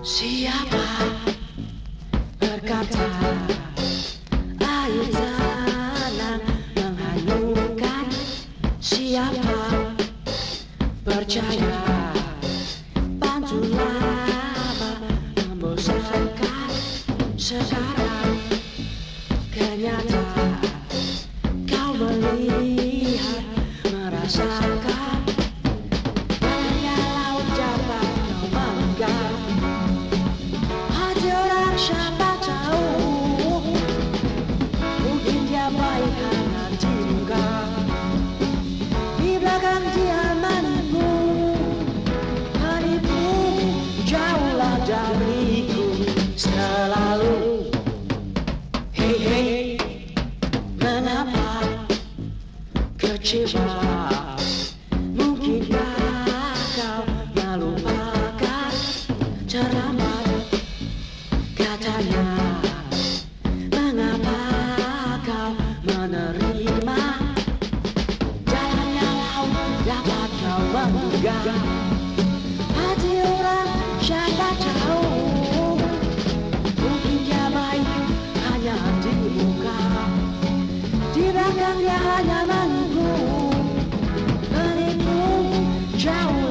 Siapa berkata air tenang menghanyutkan Siapa percaya bantu lama membosankan? Sekarang kenyataan Hei hei Mengapa kecewa Mungkinkah kau melupakan ceramah katanya Mengapa kau menerima Jalannya laut dapat kau menggugah Hati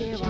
Jay